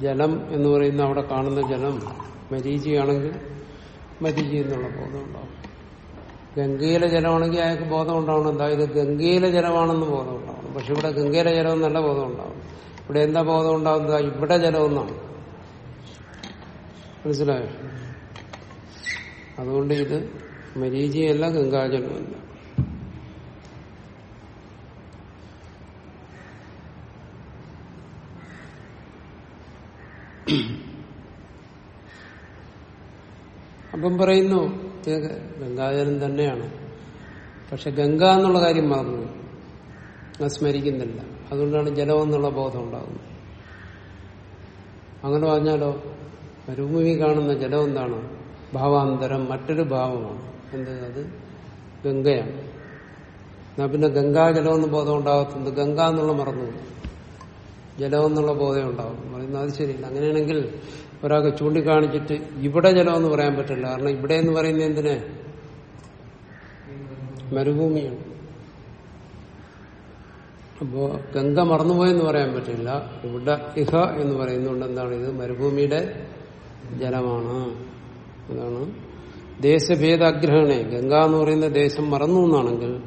ജലം എന്ന് പറയുന്ന അവിടെ കാണുന്ന ജലം മരീചിയാണെങ്കിൽ മരീചി എന്നുള്ള ബോധം ഉണ്ടാവും. ഗംഗയിലെ ജലമാണെങ്കിൽ അയാൾക്ക് ബോധം ഉണ്ടാവണം. എന്താ ഇത് ഗംഗയിലെ ജലമാണെന്ന് ബോധം ഉണ്ടാവണം. പക്ഷെ ഇവിടെ ഗംഗയിലെ ജലം നല്ല ബോധം ഉണ്ടാവും. ഇവിടെ എന്താ ബോധം ഉണ്ടാവുന്നത്? ഇവിടെ ജലം എന്നാണ്. മനസ്സിലായോ? അതുകൊണ്ട് ഇത് മരീചിയല്ല ഗംഗാജലമല്ല അപ്പം പറയുന്നു. ഗംഗാജലം തന്നെയാണ്. പക്ഷെ ഗംഗ എന്നുള്ള കാര്യം മറന്നു. ഞാൻ സ്മരിക്കുന്നില്ല. അതുകൊണ്ടാണ് ജലം എന്നുള്ള ബോധം ഉണ്ടാകുന്നത്. അങ്ങനെ പറഞ്ഞാലോ മരുഭൂമി കാണുന്ന ജലം എന്താണ്? ഭാവാന്തരം മറ്റൊരു ഭാവമാണ്. എന്ത്? അത് ഗംഗയാണ്. എന്നാ പിന്നെ ഗംഗാജലം എന്ന് ബോധം ഉണ്ടാകത്തുണ്ട് ഗംഗ എന്നുള്ള മറന്നു. ജലം എന്നുള്ള ബോധം ഉണ്ടാകും പറയുന്നത് അത് ശരിയില്ല. അങ്ങനെയാണെങ്കിൽ ഒരാൾക്ക് ചൂണ്ടിക്കാണിച്ചിട്ട് ഇവിടെ ജലമെന്ന് പറയാൻ പറ്റില്ല. കാരണം ഇവിടെ എന്ന് പറയുന്നത് എന്തിനെ? മരുഭൂമിയാണ്. അപ്പോ ഗംഗ മറന്നുപോയെന്ന് പറയാൻ പറ്റില്ല. ഇവിടെ ഇഹ എന്ന് പറയുന്നുണ്ട് എന്താണ് ഇത്? മരുഭൂമിയുടെ ജലമാണ്. അതാണ് ദേശഭേദാഗ്രഹണേ. ഗംഗ എന്ന് പറയുന്ന ദേശം മറന്നു എന്നാണെങ്കിൽ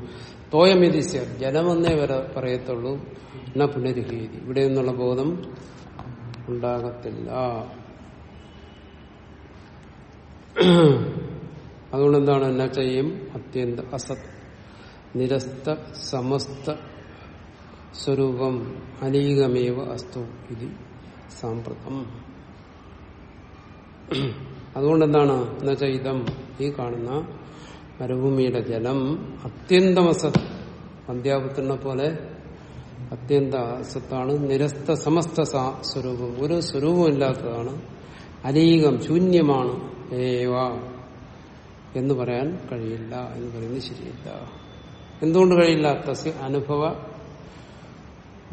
തോയമിതിസ്യ ജലമെന്നേ വരെ പറയത്തുള്ളൂ. എന്ന പുനരുഹീതി. ഇവിടെ നിന്നുള്ള ബോധം ഉണ്ടാകത്തില്ല. അതുകൊണ്ട് എന്താണ് എന്നാ ചെയ്യും? അത്യന്ത അസത് നിരസ്ത സമസ്ത സ്വരൂപം അനീകമേവ അസ്തു ഇത് സാമ്പ്രതം. അതുകൊണ്ട് എന്താണ് എന്നുവെച്ചാൽ ചെയ്തം? ഈ കാണുന്ന മരുഭൂമിയുടെ ജലം അത്യന്തം അസത് അന്ത്യാപുത്രനെ പോലെ അത്യന്ത അസത്താണ്. നിരസ്ത സമസ്ത സ്വരൂപം. ഒരു സ്വരൂപമില്ലാത്തതാണ്. അനീകം ശൂന്യമാണ്. ഏവ എന്ന് പറയാൻ കഴിയില്ല എന്ന് പറയുന്നത് ശരിയില്ല. എന്തുകൊണ്ട് കഴിയില്ല? തസ്യ അനുഭവ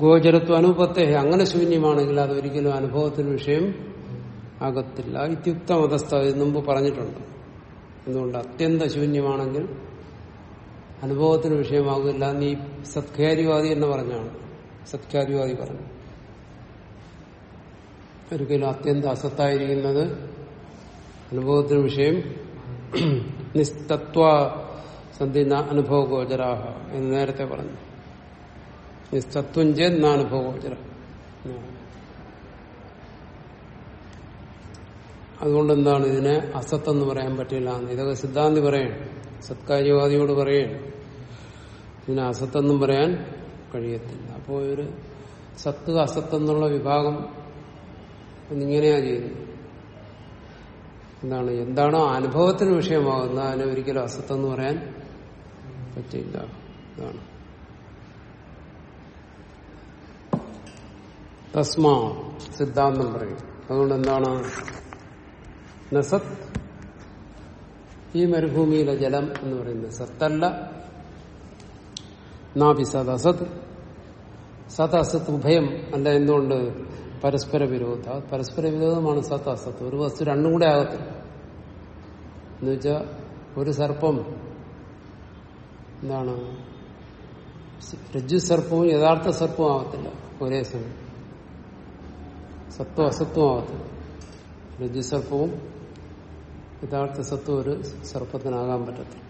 ഗോചരത്വ അനുഭവത്തെ അങ്ങനെ ശൂന്യമാണെങ്കിൽ അത് ഒരിക്കലും അനുഭവത്തിന് വിഷയം ആകത്തില്ല. ഇത്യുക്ത മതസ്ഥ ഇത് മുമ്പ് പറഞ്ഞിട്ടുണ്ട്. എന്തുകൊണ്ട്? അത്യന്ത ശൂന്യമാണെങ്കിൽ അനുഭവത്തിന് വിഷയമാകില്ല നീ സത്കാരിവാദി എന്ന് പറഞ്ഞാണ്. സത്കാരിവാദി പറഞ്ഞു. ഒരിക്കലും അത്യന്ത അസത്തായിരിക്കുന്നത് അനുഭവത്തിന് വിഷയം നിസ്തത്വ സന്ധി അനുഭവ ഗോചരാഹ എന്ന് നേരത്തെ പറഞ്ഞു. നിസ്തത്വം ചേത് നാനുഭവ ഗോചര അതുകൊണ്ട് എന്താണ് ഇതിനെ അസത്തെന്ന് പറയാൻ പറ്റില്ല ഇതൊക്കെ സിദ്ധാന്തി പറയണം. സത്കാര്യവാദിയോട് പറയണം. ഇതിനെ അസത്തെന്നും പറയാൻ കഴിയത്തില്ല. അപ്പോൾ ഒരു സത്ത് അസത്ത് എന്നുള്ള വിഭാഗം എന്നിങ്ങനെയാ ചെയ്യുന്നത്. എന്താണ് എന്താണോ അനുഭവത്തിന് വിഷയമാകുന്ന അതിനെ ഒരിക്കലും അസത്വം അസത്തെന്ന് പറയാൻ പറ്റില്ല ഇതാണ്. തസ്മാ സിദ്ധാന്തം പറയും. അതുകൊണ്ട് എന്താണ്? നസത് ഈ മരുഭൂമിയിലെ ജലം എന്ന് പറയുന്നത് സത്തല്ല. നാപി സത് അസത്. സത് അസത് ഉഭയം അല്ല എന്തുകൊണ്ട്? പരസ്പര വിരോധ. പരസ്പര വിരോധമാണ് സത്ത് അസത്ത് ഒരു വസ്തു രണ്ടും കൂടെ ആകത്തില്ല. എന്നുവെച്ചാൽ ഒരു സർപ്പം എന്താണ്? രജ്ജു സർപ്പവും യഥാർത്ഥ സർപ്പവും ആവത്തില്ല ഒരേ സമയം. സത്വം അസത്വം ആവത്തില്ല രജ്ജു സർപ്പവും യഥാർത്ഥ സത്വം ഒരു സർപ്പത്തിനാകാൻ പറ്റത്തില്ല.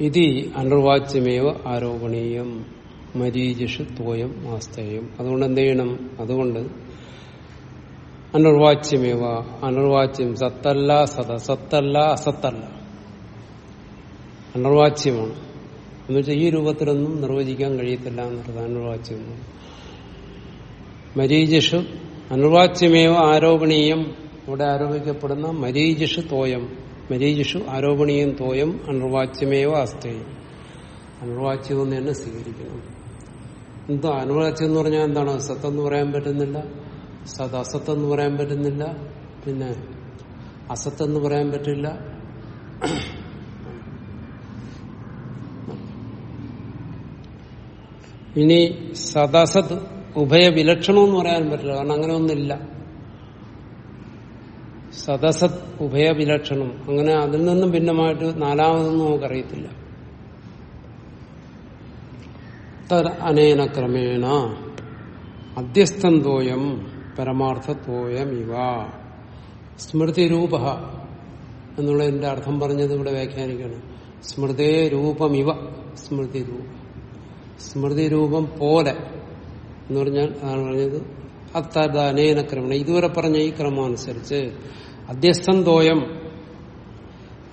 ഇതി അനിർവാച്യമേവ ആരോപണീയം മരീജിഷ് തോയം ആസ്തേയം അതുകൊണ്ട് എന്ത് ചെയ്യണം? അതുകൊണ്ട് അനിർവാച്യമേവ അനിർവാച്യം സത്തല്ല സത സത്തല്ല അസത്തല്ല. അനിർവാച്യമാണ്. എന്നുവെച്ചാൽ ഈ രൂപത്തിലൊന്നും നിർവചിക്കാൻ കഴിയത്തില്ല എന്നുള്ളത് അനുർവാച്യം. മരീജിഷു അനുർവാച്യമേവ ആരോപണീയം. ഇവിടെ ആരോപിക്കപ്പെടുന്ന മരീജിഷു തോയം മരീജിഷു ആരോപണീയം തോയം അനുർവാച്യമേവ അസ്തേയം അനുർവാച്യം എന്ന് തന്നെ സ്വീകരിക്കണം. എന്താ അനുവാച്യം എന്ന് പറഞ്ഞാൽ എന്താണ്? സത്തെന്ന് പറയാൻ പറ്റുന്നില്ല സത് അസത്തെന്ന് പറയാൻ പറ്റുന്നില്ല പിന്നെ അസത്തെന്ന് പറയാൻ പറ്റില്ല. ഇനി സദസത് ഉഭയ വിലക്ഷണമെന്ന് പറയാൻ പറ്റില്ല കാരണം അങ്ങനെ ഒന്നില്ല സദസത് ഉഭയ വിലക്ഷണം. അങ്ങനെ അതിൽ നിന്നും ഭിന്നമായിട്ട് നാലാമതൊന്നും നമുക്കറിയത്തില്ല തദ് അനേന ക്രമേണ. അധ്യസ്ഥന്തോയം പരമാർത്ഥത്തോയം ഇവ സ്മൃതിരൂപ എന്നുള്ള എന്നുള്ളതിന്റെ അർത്ഥം പറഞ്ഞത് ഇവിടെ വ്യാഖ്യാനിക്കണം സ്മൃതേ രൂപം സ്മൃതി രൂപം. സ്മൃതി രൂപം പോലെ എന്ന് പറഞ്ഞാൽ അതാണ് പറഞ്ഞത്. അത്തത് അനേന ക്രമണം. ഇതുവരെ പറഞ്ഞ ഈ ക്രമം അനുസരിച്ച് അധ്യസ്ഥന്തോയം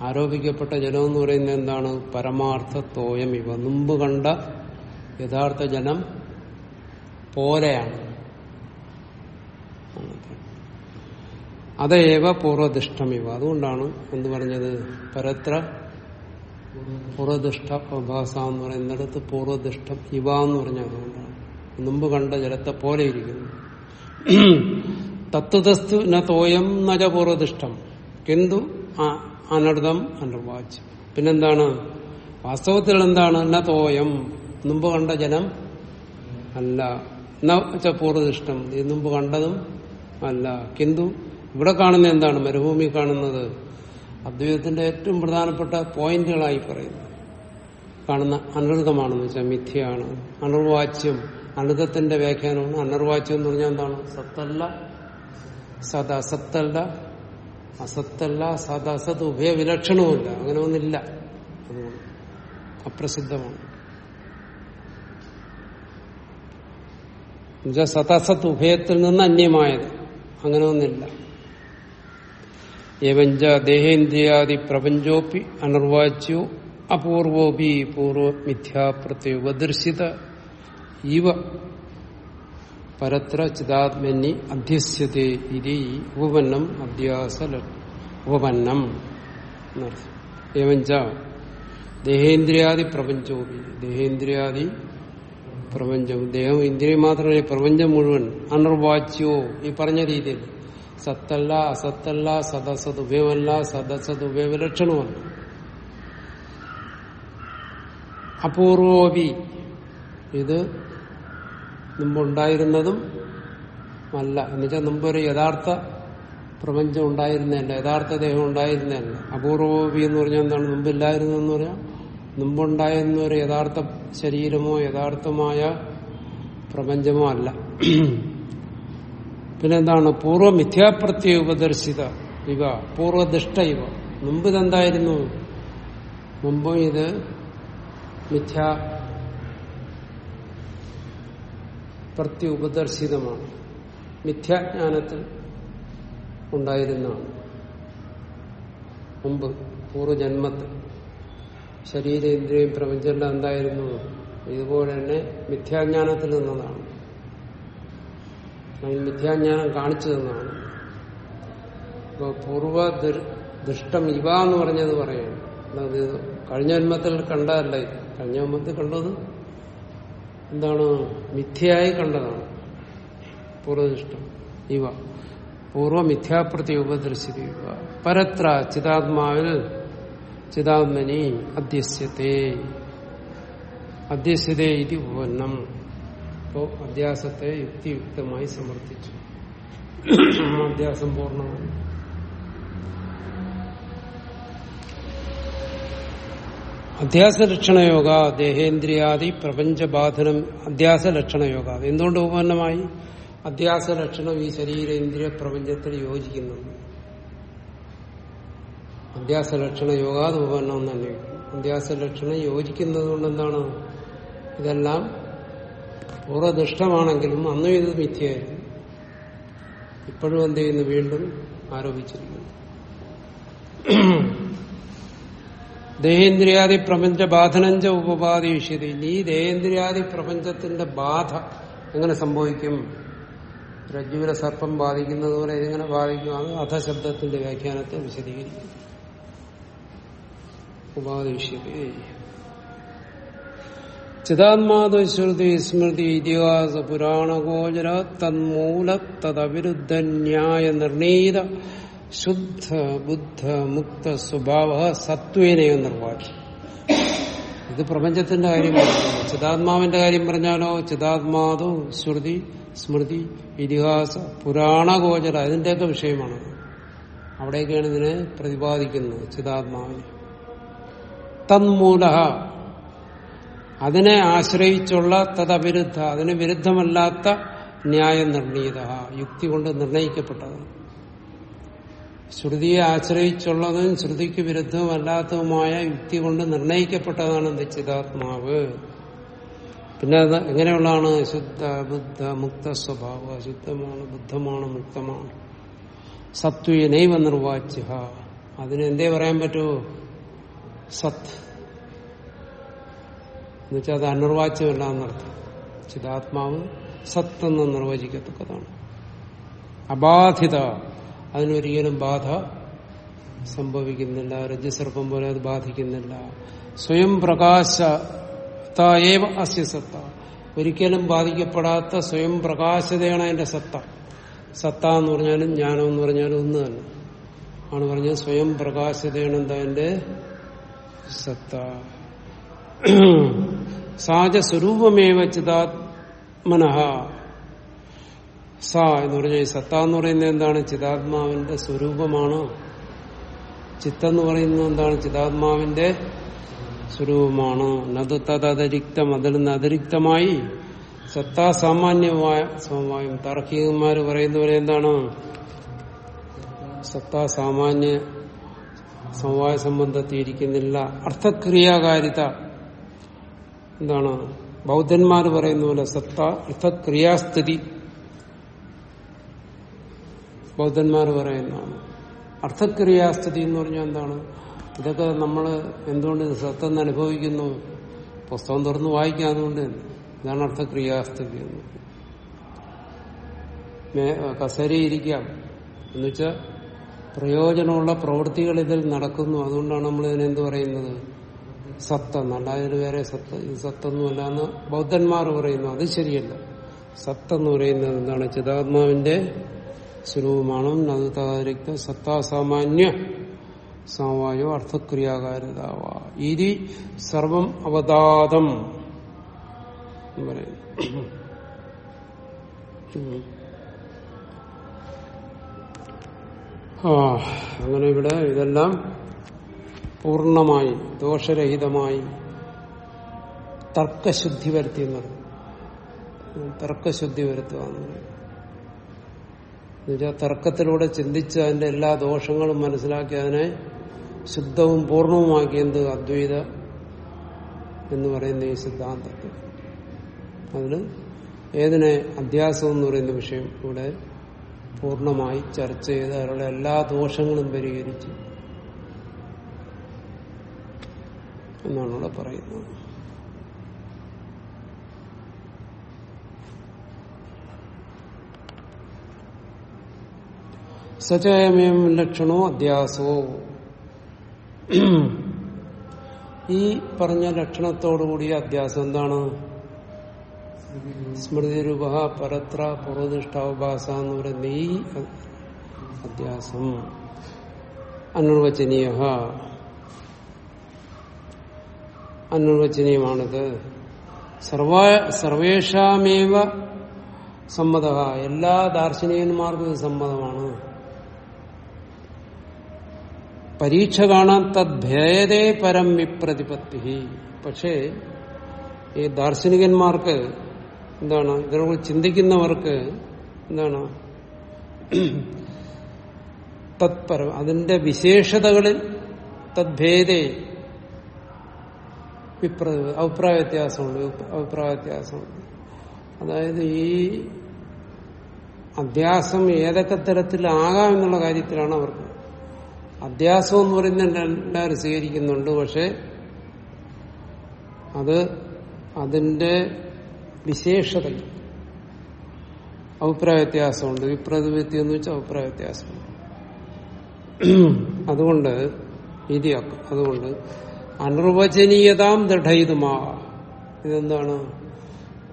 ആരോപിക്കപ്പെട്ട ജലം എന്ന് പറയുന്നത് എന്താണ്? പരമാർത്ഥ തോയം ഇവ മുമ്പ് കണ്ട യഥാർത്ഥ ജനം പോലെയാണ് അതേവ പൂർവദിഷ്ടമിവ അതുകൊണ്ടാണ് എന്ത് പറഞ്ഞത്? പരത്ര പൂർവദിഷ്ട പ്രഭാസ എന്ന് പറയുന്നിടത്ത് പൂർവദിഷ്ടം ഇവ എന്ന് പറഞ്ഞ അതുകൊണ്ടാണ്. മുമ്പ് കണ്ട ജലത്തെ പോലെ ഇരിക്കുന്നു. തത്വതസ്തു ന തോയം നജ പൂർവദിഷ്ടം കിന്തു അനർദം അനർവാച്യം. പിന്നെന്താണ്? വാസ്തവത്തിൽ എന്താണ്? ന തോയം. മുമ്പ് കണ്ട ജനം അല്ല. എന്നുവെച്ച പൂർവദിഷ്ടം ഇത് മുമ്പ് കണ്ടതും അല്ല. കിന്തു ഇവിടെ കാണുന്ന എന്താണ്? മരുഭൂമി കാണുന്നത്. അദ്വൈതത്തിന്റെ ഏറ്റവും പ്രധാനപ്പെട്ട പോയിന്റുകളായി പറയുന്നു. കാണുന്ന അനർഹമാണെന്ന് വെച്ചാൽ മിഥ്യയാണ്. അനർവാച്യം. അനൃതത്തിന്റെ വ്യാഖ്യാനമാണ് അനർവാച്യം എന്ന് പറഞ്ഞാൽ എന്താണ്? സത്തല്ല സത് അസത്തല്ല അസത്തല്ല സത് ഉഭയ വിലക്ഷണവുമില്ല അങ്ങനെ ഒന്നില്ല. അതുകൊണ്ട് അപ്രസിദ്ധമാണ്. സതസത്ത് ഉഭയത്തിൽ നിന്ന് അന്യമായത്. അങ്ങനെ ഒന്നില്ല ഏവഞ്ച ദേഹേന്ദ്രിയാദി പ്രപഞ്ചോപി അനർവാച്യു അപൂർവോപി പൂർവ മിഥ്യാപ്രത്യുപദർശിത ഇവ പരത്ര ചിതാത്മന്യ അധ്യസ്യത്തെ ഇതി ഉപപന്നം അധ്യാസ ഉപപന്നം ഏവഞ്ച ദേഹേന്ദ്രിയാദി പ്രപഞ്ചോപി ദേഹേന്ദ്രിയാദി പ്രപഞ്ചം. ദേഹം ഇന്ദ്രിയം മാത്രമല്ല പ്രപഞ്ചം മുഴുവൻ അനർവാച്യോ ഈ പറഞ്ഞ രീതിയിൽ. സത്തല്ല അസത്തല്ല സദസത് ഉപയോഗമല്ല സദസത് ഉപയവിലക്ഷണമല്ല അപൂർവോപി. ഇത് മുമ്പുണ്ടായിരുന്നതും അല്ല. എന്നുവെച്ചാൽ മുമ്പൊരു യഥാർത്ഥ പ്രപഞ്ചം ഉണ്ടായിരുന്നതല്ല. യഥാർത്ഥ ദേഹം ഉണ്ടായിരുന്നതല്ല. അപൂർവോപി എന്ന് പറഞ്ഞാൽ എന്താണ്? മുമ്പില്ലായിരുന്നതെന്ന് പറയാം മുമ്പുണ്ടായിരുന്ന ഒരു യഥാർത്ഥ ശരീരമോ യഥാർത്ഥമായ പ്രപഞ്ചമോ അല്ല. പിന്നെന്താണ്? പൂർവ മിഥ്യാപ്രത്യ ഉപദർശിത ഇവ പൂർവദിഷ്ട ഇവ. മുമ്പ് ഇതെന്തായിരുന്നു? മുമ്പും ഇത് മിഥ്യ പ്രത്യ ഉപദർശിതമാണ്. മിഥ്യാജ്ഞാനത്തിൽ ഉണ്ടായിരുന്നതാണ്. മുമ്പ് പൂർവജന്മത്തിൽ. ശരീരേന്ദ്രിയം പ്രപഞ്ചമെല്ലാം എന്തായിരുന്നു? ഇതുപോലെ തന്നെ മിഥ്യാജ്ഞാനത്തിൽ നിന്നതാണ്. മിഥ്യാജ്ഞാനം കാണിച്ചു തന്നതാണ്. ഇപ്പോൾ പൂർവ ദുഷ്ടം ഇവ എന്ന് പറഞ്ഞത് പറയാണ്. അത് കഴിഞ്ഞ ജന്മത്തിൽ കണ്ടതല്ല ഇത്. കഴിഞ്ഞ ജന്മത്തിൽ കണ്ടത് എന്താണ്? മിഥ്യയായി കണ്ടതാണ്. പൂർവദുഷ്ടം ഇവ. പൂർവ മിഥ്യാപ്രതി ഉപദർശിക്കുക പരത്ര ചിതാത്മാവിൽ ചിതാത്മനി അധ്യസ്യത്തെ. അധ്യസ്യതേ ഇത് ഉപന്നം അപ്പോ അധ്യാസത്തെ യുക്തിയുക്തമായി സമർത്ഥിച്ചു. അധ്യാസം പൂർണമായി. അധ്യാസലക്ഷണയോഗ ദേഹേന്ദ്രിയാദി പ്രപഞ്ചബാധനം അധ്യാസലക്ഷണയോഗ. എന്തുകൊണ്ട് ഉപന്നമായി അധ്യാസലക്ഷണം ഈ ശരീരേന്ദ്രിയ പ്രപഞ്ചത്തിൽ യോജിക്കുന്നുണ്ട് അധ്യാസ ലക്ഷണ യോഗാത് ഉപന്നം തന്നെ അധ്യാസ ലക്ഷണം യോജിക്കുന്നത് കൊണ്ട് എന്താണ് ഇതെല്ലാം പൂർവദുഷ്ടമാണെങ്കിലും അന്നും ഇത് മിഥ്യയായിരുന്നു. ഇപ്പോഴും എന്ത് ചെയ്യുന്നു? വീണ്ടും ആരോപിച്ചിരിക്കുന്നു. ദേഹേന്ദ്രിയാദി പ്രപഞ്ച ബാധനഞ്ച ഉപപാദിഷ്യത. ഈ ദേഹേന്ദ്രിയാദി പ്രപഞ്ചത്തിന്റെ ബാധ എങ്ങനെ സംഭവിക്കും? രജ്ജുവിലെ സർപ്പം ബാധിക്കുന്നത് പോലെ എങ്ങനെ ബാധിക്കും? അത് അധശബ്ദത്തിന്റെ വ്യാഖ്യാനത്തെ വിശദീകരിക്കും ഉപാദിഷ്യത ചിതാത്മാതു ശ്രുതി സ്മൃതി ഇതിഹാസ പുരാണഗോചര തന്മൂല തദവിരുദ്ധ ന്യായ നിർണീത ശുദ്ധ ബുദ്ധ മുക്ത സ്വഭാവ സത്വേനയോ നിർവാഹി ഇത് പ്രപഞ്ചത്തിന്റെ കാര്യം പറഞ്ഞാലോ? ചിതാത്മാവിന്റെ കാര്യം പറഞ്ഞാലോ? ചിതാത്മാതു ശ്രുതി സ്മൃതി ഇതിഹാസ പുരാണഗോചര അതിന്റെയൊക്കെ വിഷയമാണ് അവിടെയൊക്കെയാണ് ഇതിനെ പ്രതിപാദിക്കുന്നത് ചിതാത്മാവിനെ. തന്മൂല അതിനെ ആശ്രയിച്ചുള്ള തദവിരുദ്ധ അതിന് വിരുദ്ധമല്ലാത്ത ന്യായം നിർണീത യുക്തി കൊണ്ട് നിർണയിക്കപ്പെട്ടതാണ്. ശ്രുതിയെ ആശ്രയിച്ചുള്ളതും ശ്രുതിക്ക് വിരുദ്ധമല്ലാത്തതുമായ യുക്തി കൊണ്ട് നിർണയിക്കപ്പെട്ടതാണ് നിശ്ചിതാത്മാവ് പിന്നെ അത് എങ്ങനെയുള്ളതാണ്? ശുദ്ധ ബുദ്ധ മുക്ത സ്വഭാവ ശുദ്ധമാണ് ബുദ്ധമാണ് മുക്തമാണ്. സത്വനൈവ നിർവാച്യ അതിന് എന്തേ പറയാൻ പറ്റുമോ സത്. എന്നുവെച്ചാൽ അത് അനിർവാച്യമല്ല എന്നർത്ഥം ചിതാത്മാവ് സത്ത് എന്ന് നിർവചിക്കത്തക്കതാണ്. അബാധിത. അതിനൊരിക്കലും ബാധ സംഭവിക്കുന്നില്ല. രജസർപ്പം പോലെ അത് ബാധിക്കുന്നില്ല. സ്വയം പ്രകാശത്തായേവ അസ്യസത്ത ഒരിക്കലും ബാധിക്കപ്പെടാത്ത സ്വയം പ്രകാശതയാണ് അതിന്റെ സത്ത. സത്ത എന്ന് പറഞ്ഞാലും ജ്ഞാനം എന്ന് പറഞ്ഞാലും ഒന്ന് തന്നെ. ആണ് പറഞ്ഞത് സ്വയം പ്രകാശതയാണ് എന്താ അതിന്റെ സത്ത. സാജ സ്വരൂപമേവ ചിതാത്മനഃ. സ എന്ന് പറഞ്ഞാൽ ഈ സത്ത എന്ന് പറയുന്നത് എന്താണ്? ചിതാത്മാവിന്റെ സ്വരൂപമാണ്. ചിത്തെന്ന് പറയുന്നത് എന്താണ്? ചിതാത്മാവിന്റെ സ്വരൂപമാണ്. നത് തദതിരിക്തം അതിൽ നിന്ന് അതിരിക്തമായി സത്താ സാമാന്യമായ സമവായം. താർക്കികന്മാർ പറയുന്നവരെ എന്താണ്? സത്താ സാമാന്യ സമവായ സംബന്ധത്തിൽ ഇരിക്കുന്നില്ല അർത്ഥക്രിയാകാരിത. എന്താണ്? ബൗദ്ധന്മാർ പറയുന്ന പോലെ സത്ത അർത്ഥക്രിയാസ്ഥിതി. ബൗദ്ധന്മാർ പറയുന്നതാണ്. അർത്ഥക്രിയാസ്ഥിതി എന്ന് പറഞ്ഞാൽ എന്താണ്? ഇതൊക്കെ നമ്മൾ എന്തുകൊണ്ട് സത്തെന്ന് അനുഭവിക്കുന്നു? പുസ്തകം തുറന്ന് വായിക്കാതുകൊണ്ട് ഇതാണ് അർത്ഥക്രിയാസ്ഥിതി എന്ന്. കസേരയിരിക്കാം എന്നുവെച്ചാൽ പ്രയോജനമുള്ള പ്രവൃത്തികൾ ഇതിൽ നടക്കുന്നു. അതുകൊണ്ടാണ് നമ്മൾ ഇതിനെന്ത് പറയുന്നത്? സത്തെന്ന് അല്ലാതെ വേറെ സത്ത് ഇത് സത്തൊന്നുമല്ല എന്ന് ബൗദ്ധന്മാർ പറയുന്നു. അത് ശരിയല്ല. സത്തെന്ന് പറയുന്നത് എന്താണ്? ചിതാത്മാവിന്റെ സ്വരൂപമാണ്? അത് താരിക്ത സത്താസാമാന്യ സമവായോ അർത്ഥക്രിയാകാരിതാവ. ഇരി സർവം അവതാതം പറയുന്നു. ആ അങ്ങനെ ഇവിടെ ഇതെല്ലാം പൂർണമായി ദോഷരഹിതമായി തർക്കശുദ്ധി വരുത്തി എന്ന് പറയും. തർക്കശുദ്ധി വരുത്തുക എന്നുവെച്ചാൽ തർക്കത്തിലൂടെ ചിന്തിച്ച് അതിന്റെ എല്ലാ ദോഷങ്ങളും മനസ്സിലാക്കി അതിനെ ശുദ്ധവും പൂർണവുമാക്കിയത് അദ്വൈത എന്ന് പറയുന്ന ഈ സിദ്ധാന്തത്തിൽ. അതിന് ഏതിനെ? അധ്യാസം എന്ന് പറയുന്ന വിഷയം ഇവിടെ പൂർണമായി ചർച്ച ചെയ്ത് അവരുടെ എല്ലാ ദോഷങ്ങളും പരിഹരിച്ച്. എന്നാണ് ഇവിടെ പറയുന്നത്. സചയമയം ലക്ഷണോ അധ്യാസോ? ഈ പറഞ്ഞ ലക്ഷണത്തോടുകൂടിയ അധ്യാസം എന്താണ്? സ്മൃതി രൂപ പരത്ര പൂർവനിഷ്ഠാവഭാസ എന്ന് പറയുന്ന ഈ അധ്യാസം അനുവചനീയ അനുവചനീയമാണിത് സർവ സർവേഷാമേവ സമ്മത എല്ലാ ദാർശനികന്മാർക്കും സമ്മതമാണ്. പരീക്ഷ കാണാൻ തദ്ഭേദേ പരം വിപ്രതിപത്തി പക്ഷേ ഈ ദാർശനികന്മാർക്ക് എന്താണ്? ഇതിനെക്കുറിച്ച് ചിന്തിക്കുന്നവർക്ക് എന്താണ്? തത്പരം അതിന്റെ വിശേഷതകളിൽ തദ്ഭേദേ വിപ്ര അഭിപ്രായ വ്യത്യാസമുണ്ട് അഭിപ്രായ വ്യത്യാസമുണ്ട് അതായത് ഈ അധ്യാസം ഏതൊക്കെ തരത്തിലാകാം എന്നുള്ള കാര്യത്തിലാണ് അവർക്ക് അധ്യാസം എന്ന് പറയുന്നത് എല്ലാവരും സ്വീകരിക്കുന്നുണ്ട്. പക്ഷെ അത് അതിന്റെ വിശേഷതയിൽ അഭിപ്രായ വ്യത്യാസമുണ്ട് വിപ്രതിപത്തി എന്ന് വെച്ചാൽ അഭിപ്രായ വ്യത്യാസമുണ്ട് അതുകൊണ്ട് രീതി അതുകൊണ്ട് അനിർവചനീയതാം ദൃഢയിതുമാ. ഇതെന്താണ്?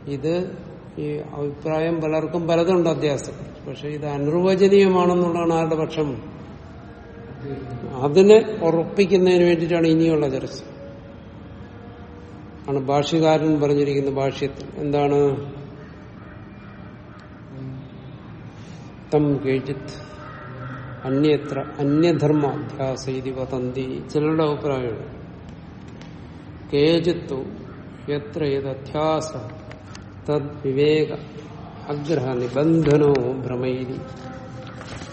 ഇത് ഈ അഭിപ്രായം പലർക്കും പലതുണ്ട് അധ്യാസം പക്ഷെ ഇത് അനിർവചനീയമാണെന്നുള്ളതാണ് ആരുടെ പക്ഷം? അതിനെ ഉറപ്പിക്കുന്നതിന് വേണ്ടിയിട്ടാണ് ഇനിയുള്ള ചർച്ച. ആണ് ഭാഷ്യകാരൻ പറഞ്ഞിരിക്കുന്ന ഭാഷ്യത്തിൽ എന്താണ്? തം കേജിത് അന്യത്ര അന്യധർമ്മ അധ്യാസ ഇതി വതന്തി. ചിലരുടെ അഭിപ്രായമാണ്. കേജിത്തു എത്ര ഏതധ്യാസ തദ് വിവേക അഗ്രഹ നിബന്ധനോ ഭ്രമയിരി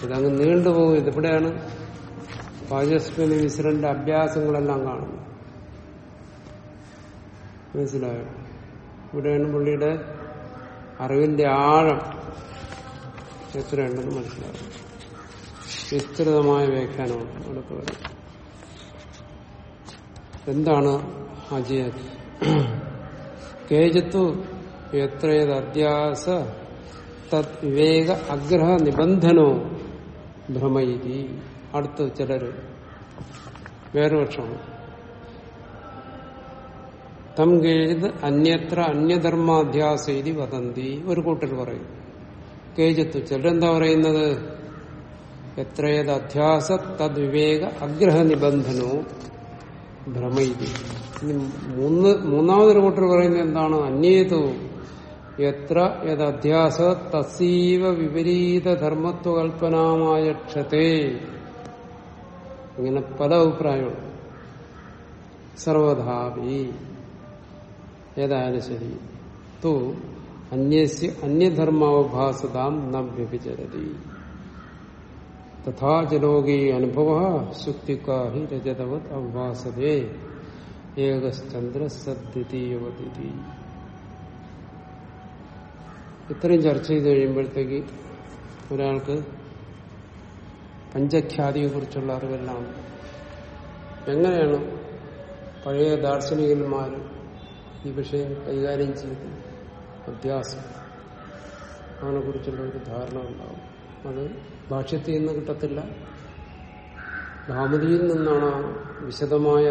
ഇതങ്ങ് നീണ്ടുപോകും. ഇതിവിടെയാണ് വാചസ്പതി മിശ്രന്റെ അഭ്യാസങ്ങളെല്ലാം കാണുന്നത് മനസ്സിലായോ? ഇവിടെയാണ് പുള്ളിയുടെ അറിവിന്റെ ആഴം എത്രയുണ്ടെന്ന് മനസ്സിലാവും വിസ്തൃതമായ വ്യാഖ്യാനമാണ് അടുത്ത് എന്താണ് അജയ കേജത്തു എത്രയത് അധ്യാസ തത് വിവേക അഗ്രഹ നിബന്ധനോ ഭ്രമയിരി അടുത്ത് ചിലര് വേറെ പക്ഷമാണ്. തം കേജിത് അന്യത്ര അന്യധർമാധ്യാസ വതന്തി. വദന്തി ഒരു കൂട്ടർ പറയും. കേജത്തു ചിലരെന്താ പറയുന്നത്? എത്രയത് അധ്യാസ തദ്വിവേക അഗ്രഹ നിബന്ധനോ ഭ്രമയിതി മൂന്ന് മൂന്നാമതൊരു കൂട്ടർ പറയുന്നത് എന്താണ്? അന്യേതു എത്ര യഥ്യാസ തസീവ വിപരീത ധർമ്മത്വകൽപ്പനാമായ ക്ഷതേ ഇങ്ങനെ പല അഭിപ്രായമുണ്ട് സർവധാപി ഏതായാലും ശരി. തു അന്യസ്യ അന്യധർമാവഭാസതാം ന തഥാ ചലോകീ അനുഭവ ശുക്തിക്കാഹി രജതവത് അവഭാസതേ. ഏകശ്ചന്ദ്ര സദ്വിതീയവതി ഇത്രയും ചർച്ച ചെയ്ത് കഴിയുമ്പോഴത്തേക്ക് ഒരാൾക്ക് പഞ്ചഖ്യാതിയെ കുറിച്ചുള്ള അറിവെല്ലാം. എങ്ങനെയാണ് പഴയ ദാർശനികന്മാർ ഈ വിഷയം കൈകാര്യം ചെയ്ത് അഭ്യാസം അതിനെ കുറിച്ചുള്ള ഒരു ധാരണ ഉണ്ടാവും. അത് ഭാഷ്യത്തിൽ നിന്ന് കിട്ടത്തില്ല. ഭാമതിയിൽ നിന്നാണ് വിശദമായ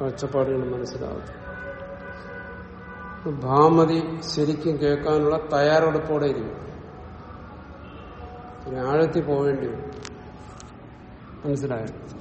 കാഴ്ചപ്പാടുകൾ മനസ്സിലാവുന്നത്. ഭാമതി ശരിക്കും കേൾക്കാനുള്ള തയ്യാറെടുപ്പോടെ ഇരിക്കും. ആഴത്തിൽ പോവേണ്ടി വരും. മനസ്സിലായോ?